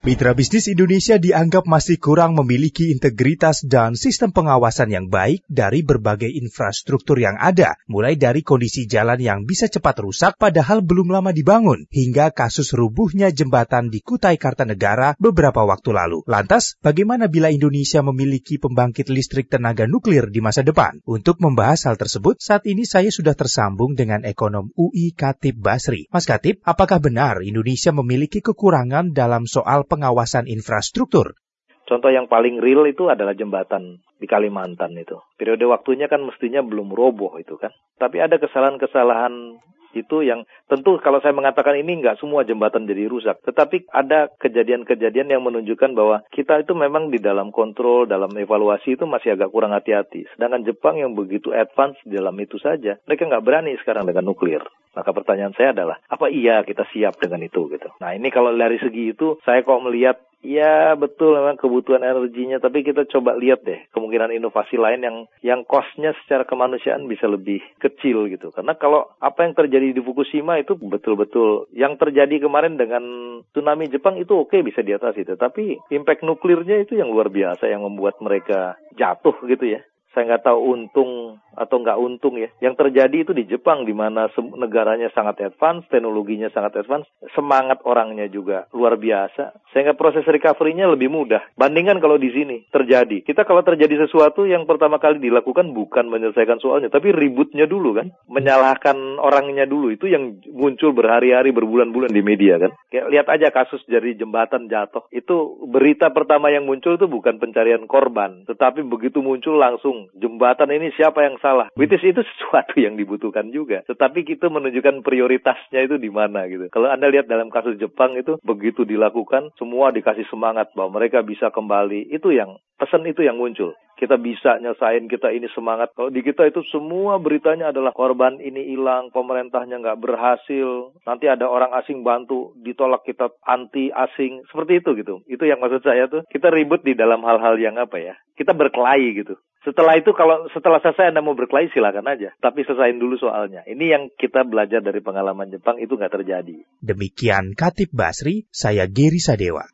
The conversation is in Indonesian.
Mitra bisnis Indonesia dianggap masih kurang memiliki integritas dan sistem pengawasan yang baik dari berbagai infrastruktur yang ada, mulai dari kondisi jalan yang bisa cepat rusak padahal belum lama dibangun, hingga kasus rubuhnya jembatan di Kutai Kartanegara beberapa waktu lalu. Lantas, bagaimana bila Indonesia memiliki pembangkit listrik tenaga nuklir di masa depan? Untuk membahas hal tersebut, saat ini saya sudah tersambung dengan ekonom UI Katib Basri. Mas Katib, apakah benar Indonesia memiliki kekurangan dalam soal pengawasan infrastruktur. Contoh yang paling real itu adalah jembatan di Kalimantan itu. Periode waktunya kan mestinya belum roboh itu kan. Tapi ada kesalahan-kesalahan itu yang tentu kalau saya mengatakan ini nggak semua jembatan jadi rusak, tetapi ada kejadian-kejadian yang menunjukkan bahwa kita itu memang di dalam kontrol, dalam evaluasi itu masih agak kurang hati-hati. Sedangkan Jepang yang begitu advance dalam itu saja, mereka nggak berani sekarang dengan nuklir. Maka pertanyaan saya adalah, apa iya kita siap dengan itu gitu? Nah ini kalau dari segi itu, saya kok melihat Ya betul memang kebutuhan energinya, tapi kita coba lihat deh kemungkinan inovasi lain yang yang costnya secara kemanusiaan bisa lebih kecil gitu. Karena kalau apa yang terjadi di Fukushima itu betul-betul yang terjadi kemarin dengan tsunami Jepang itu oke okay, bisa diatasi, tapi impact nuklirnya itu yang luar biasa yang membuat mereka jatuh gitu ya saya nggak tahu untung atau nggak untung ya. Yang terjadi itu di Jepang di mana negaranya sangat advance, teknologinya sangat advance, semangat orangnya juga luar biasa. Sehingga proses recovery-nya lebih mudah. Bandingkan kalau di sini terjadi. Kita kalau terjadi sesuatu yang pertama kali dilakukan bukan menyelesaikan soalnya, tapi ributnya dulu kan. Menyalahkan orangnya dulu itu yang muncul berhari-hari, berbulan-bulan di media kan. Kayak lihat aja kasus dari jembatan jatuh. Itu berita pertama yang muncul itu bukan pencarian korban, tetapi begitu muncul langsung jembatan ini siapa yang salah. Which is itu sesuatu yang dibutuhkan juga. Tetapi kita menunjukkan prioritasnya itu di mana gitu. Kalau Anda lihat dalam kasus Jepang itu begitu dilakukan semua dikasih semangat bahwa mereka bisa kembali. Itu yang pesan itu yang muncul. Kita bisa nyesain kita ini semangat. Kalau di kita itu semua beritanya adalah korban ini hilang, pemerintahnya nggak berhasil, nanti ada orang asing bantu, ditolak kita anti asing, seperti itu gitu. Itu yang maksud saya tuh, kita ribut di dalam hal-hal yang apa ya, kita berkelahi gitu. Setelah itu kalau setelah selesai Anda mau berkelahi silakan aja. Tapi selesaiin dulu soalnya. Ini yang kita belajar dari pengalaman Jepang itu nggak terjadi. Demikian Katib Basri, saya Geri Sadewa.